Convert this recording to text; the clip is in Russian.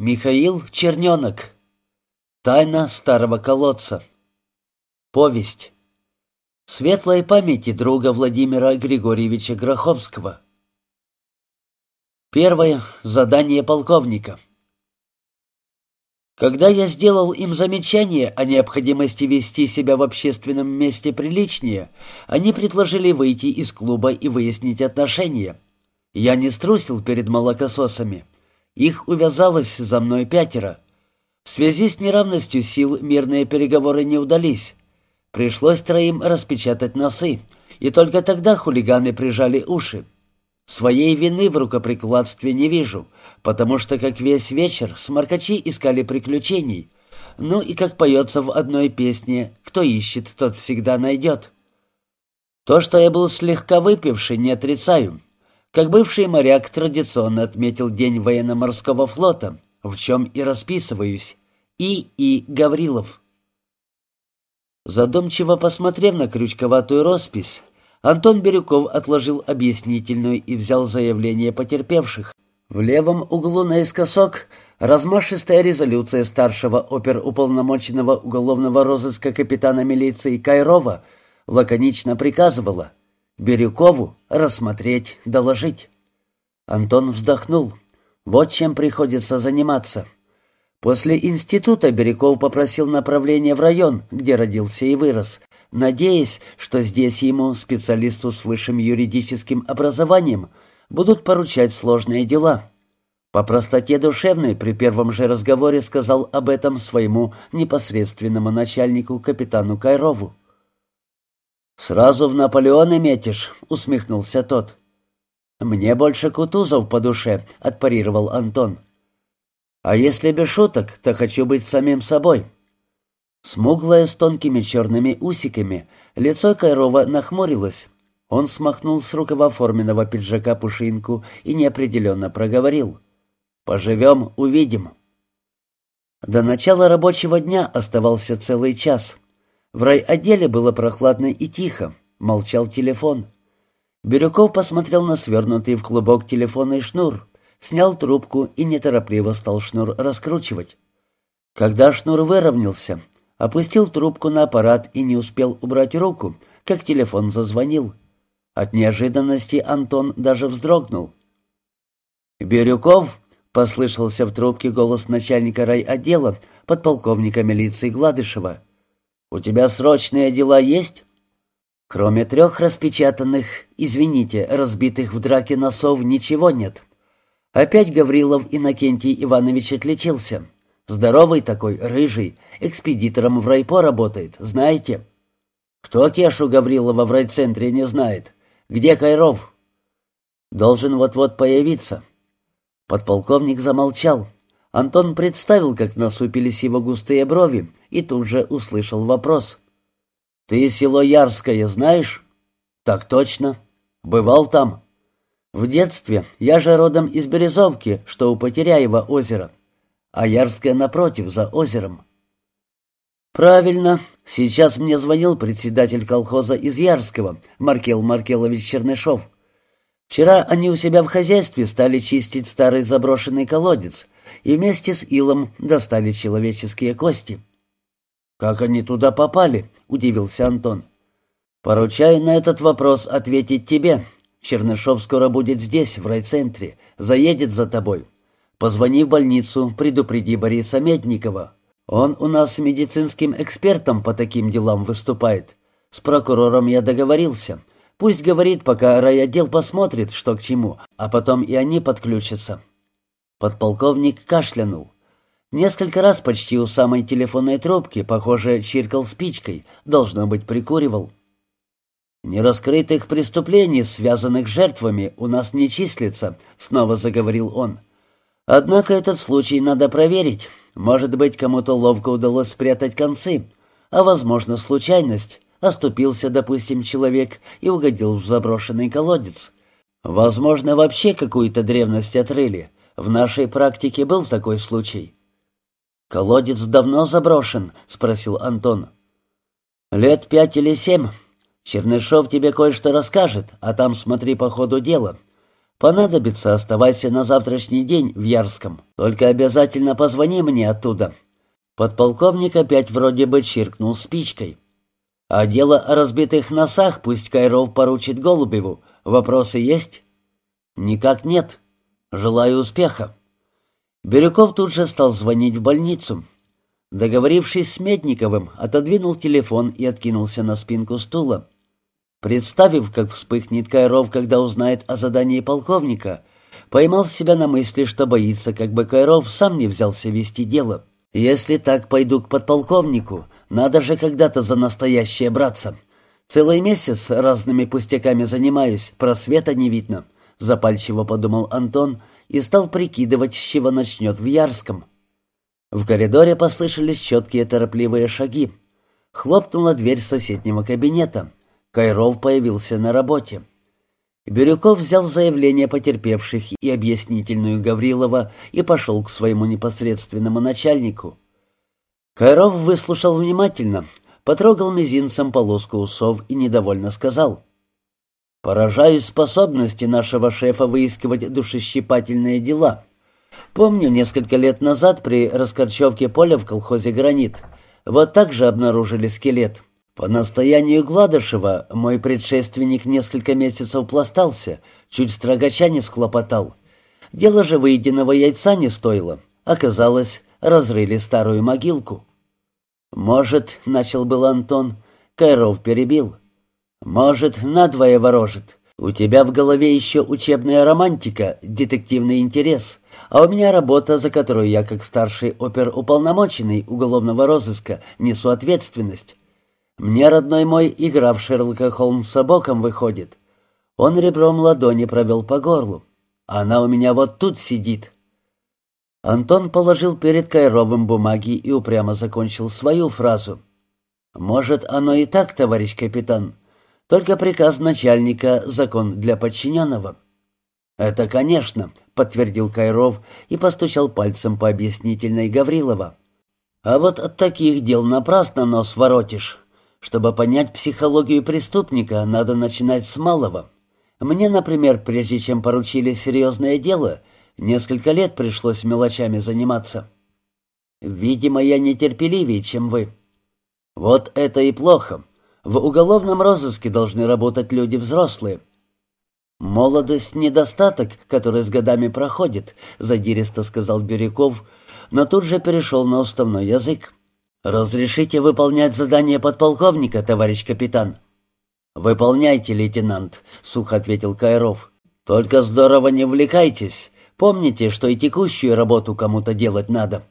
Михаил Черненок. Тайна старого колодца. Повесть. Светлой памяти друга Владимира Григорьевича Гроховского. Первое. Задание полковника. Когда я сделал им замечание о необходимости вести себя в общественном месте приличнее, они предложили выйти из клуба и выяснить отношения. Я не струсил перед молокососами. Их увязалось за мной пятеро. В связи с неравностью сил мирные переговоры не удались. Пришлось троим распечатать носы, и только тогда хулиганы прижали уши. Своей вины в рукоприкладстве не вижу, потому что, как весь вечер, сморкачи искали приключений. Ну и как поется в одной песне, кто ищет, тот всегда найдет. То, что я был слегка выпивший, не отрицаю. Как бывший моряк традиционно отметил День военно-морского флота, в чем и расписываюсь. И. И. Гаврилов. Задумчиво посмотрев на крючковатую роспись, Антон Бирюков отложил объяснительную и взял заявление потерпевших. В левом углу наискосок размашистая резолюция старшего оперуполномоченного уголовного розыска капитана милиции Кайрова лаконично приказывала Бирюкову рассмотреть, доложить. Антон вздохнул. Вот чем приходится заниматься. После института Бирюков попросил направление в район, где родился и вырос, надеясь, что здесь ему, специалисту с высшим юридическим образованием, будут поручать сложные дела. По простоте душевной при первом же разговоре сказал об этом своему непосредственному начальнику капитану Кайрову. «Сразу в Наполеона метишь», — усмехнулся тот. «Мне больше Кутузов по душе», — отпарировал Антон. «А если без шуток, то хочу быть самим собой». Смуглое с тонкими черными усиками, лицо Кайрова нахмурилось. Он смахнул с рукава форменного пиджака пушинку и неопределенно проговорил. «Поживем, увидим». До начала рабочего дня оставался целый час. В райотделе было прохладно и тихо, молчал телефон. Бирюков посмотрел на свернутый в клубок телефонный шнур, снял трубку и неторопливо стал шнур раскручивать. Когда шнур выровнялся, опустил трубку на аппарат и не успел убрать руку, как телефон зазвонил. От неожиданности Антон даже вздрогнул. «Бирюков?» — послышался в трубке голос начальника райотдела, подполковника милиции Гладышева. «У тебя срочные дела есть?» «Кроме трех распечатанных, извините, разбитых в драке носов, ничего нет. Опять Гаврилов Иннокентий Иванович отличился. Здоровый такой, рыжий, экспедитором в райпо работает, знаете? Кто Кешу Гаврилова в райцентре не знает? Где Кайров? Должен вот-вот появиться. Подполковник замолчал. Антон представил, как насупились его густые брови, и тут же услышал вопрос. «Ты село Ярское знаешь?» «Так точно. Бывал там?» «В детстве. Я же родом из Березовки, что у Потеряева озера а Ярская напротив, за озером. «Правильно. Сейчас мне звонил председатель колхоза из Ярского, Маркел Маркелович Чернышов. Вчера они у себя в хозяйстве стали чистить старый заброшенный колодец и вместе с илом достали человеческие кости». «Как они туда попали?» — удивился Антон. «Поручаю на этот вопрос ответить тебе. Чернышов скоро будет здесь, в райцентре, заедет за тобой. Позвони в больницу, предупреди Бориса Медникова. Он у нас медицинским экспертом по таким делам выступает. С прокурором я договорился. Пусть говорит, пока райотдел посмотрит, что к чему, а потом и они подключатся». Подполковник кашлянул. Несколько раз почти у самой телефонной трубки, похоже, чиркал спичкой, должно быть, прикуривал. «Нераскрытых преступлений, связанных с жертвами, у нас не числится», — снова заговорил он. Однако этот случай надо проверить. Может быть, кому-то ловко удалось спрятать концы, а, возможно, случайность. Оступился, допустим, человек и угодил в заброшенный колодец. Возможно, вообще какую-то древность отрыли. В нашей практике был такой случай. «Колодец давно заброшен?» — спросил Антон. «Лет пять или семь. Чернышов тебе кое-что расскажет, а там смотри по ходу дела. Понадобится, оставайся на завтрашний день в Ярском. Только обязательно позвони мне оттуда». Подполковник опять вроде бы чиркнул спичкой. «А дело о разбитых носах пусть Кайров поручит Голубеву. Вопросы есть?» «Никак нет. Желаю успеха». Бирюков тут же стал звонить в больницу. Договорившись с Медниковым, отодвинул телефон и откинулся на спинку стула. Представив, как вспыхнет Кайров, когда узнает о задании полковника, поймал себя на мысли, что боится, как бы Кайров сам не взялся вести дело. «Если так пойду к подполковнику, надо же когда-то за настоящее браться. Целый месяц разными пустяками занимаюсь, просвета не видно», — запальчиво подумал Антон и стал прикидывать, с чего начнет в Ярском. В коридоре послышались четкие торопливые шаги. Хлопнула дверь соседнего кабинета. Кайров появился на работе. Бирюков взял заявление потерпевших и объяснительную Гаврилова и пошел к своему непосредственному начальнику. Кайров выслушал внимательно, потрогал мизинцем полоску усов и недовольно сказал. «Поражаюсь способности нашего шефа выискивать душещипательные дела. Помню, несколько лет назад при раскорчевке поля в колхозе «Гранит» вот так же обнаружили скелет. По настоянию Гладышева мой предшественник несколько месяцев пластался, чуть строгача не схлопотал. Дело же выеденного яйца не стоило. Оказалось, разрыли старую могилку. «Может, — начал был Антон, — Кайров перебил. Может, надвое ворожит. У тебя в голове еще учебная романтика, детективный интерес, а у меня работа, за которую я, как старший оперуполномоченный уголовного розыска, несу ответственность. Мне, родной мой, игра в Шерлока Холмса боком выходит. Он ребром ладони провел по горлу. Она у меня вот тут сидит. Антон положил перед Кайровым бумаги и упрямо закончил свою фразу. «Может, оно и так, товарищ капитан, только приказ начальника — закон для подчиненного». «Это, конечно», — подтвердил Кайров и постучал пальцем по объяснительной Гаврилова. «А вот от таких дел напрасно нос воротишь. Чтобы понять психологию преступника, надо начинать с малого. Мне, например, прежде чем поручили серьезное дело, несколько лет пришлось мелочами заниматься. Видимо, я нетерпеливее, чем вы. Вот это и плохо. В уголовном розыске должны работать люди взрослые. «Молодость — недостаток, который с годами проходит», — задиристо сказал Бирюков, но тут же перешел на уставной язык. «Разрешите выполнять задание подполковника, товарищ капитан?» «Выполняйте, лейтенант», — сухо ответил Кайров. «Только здорово не увлекайтесь. Помните, что и текущую работу кому-то делать надо».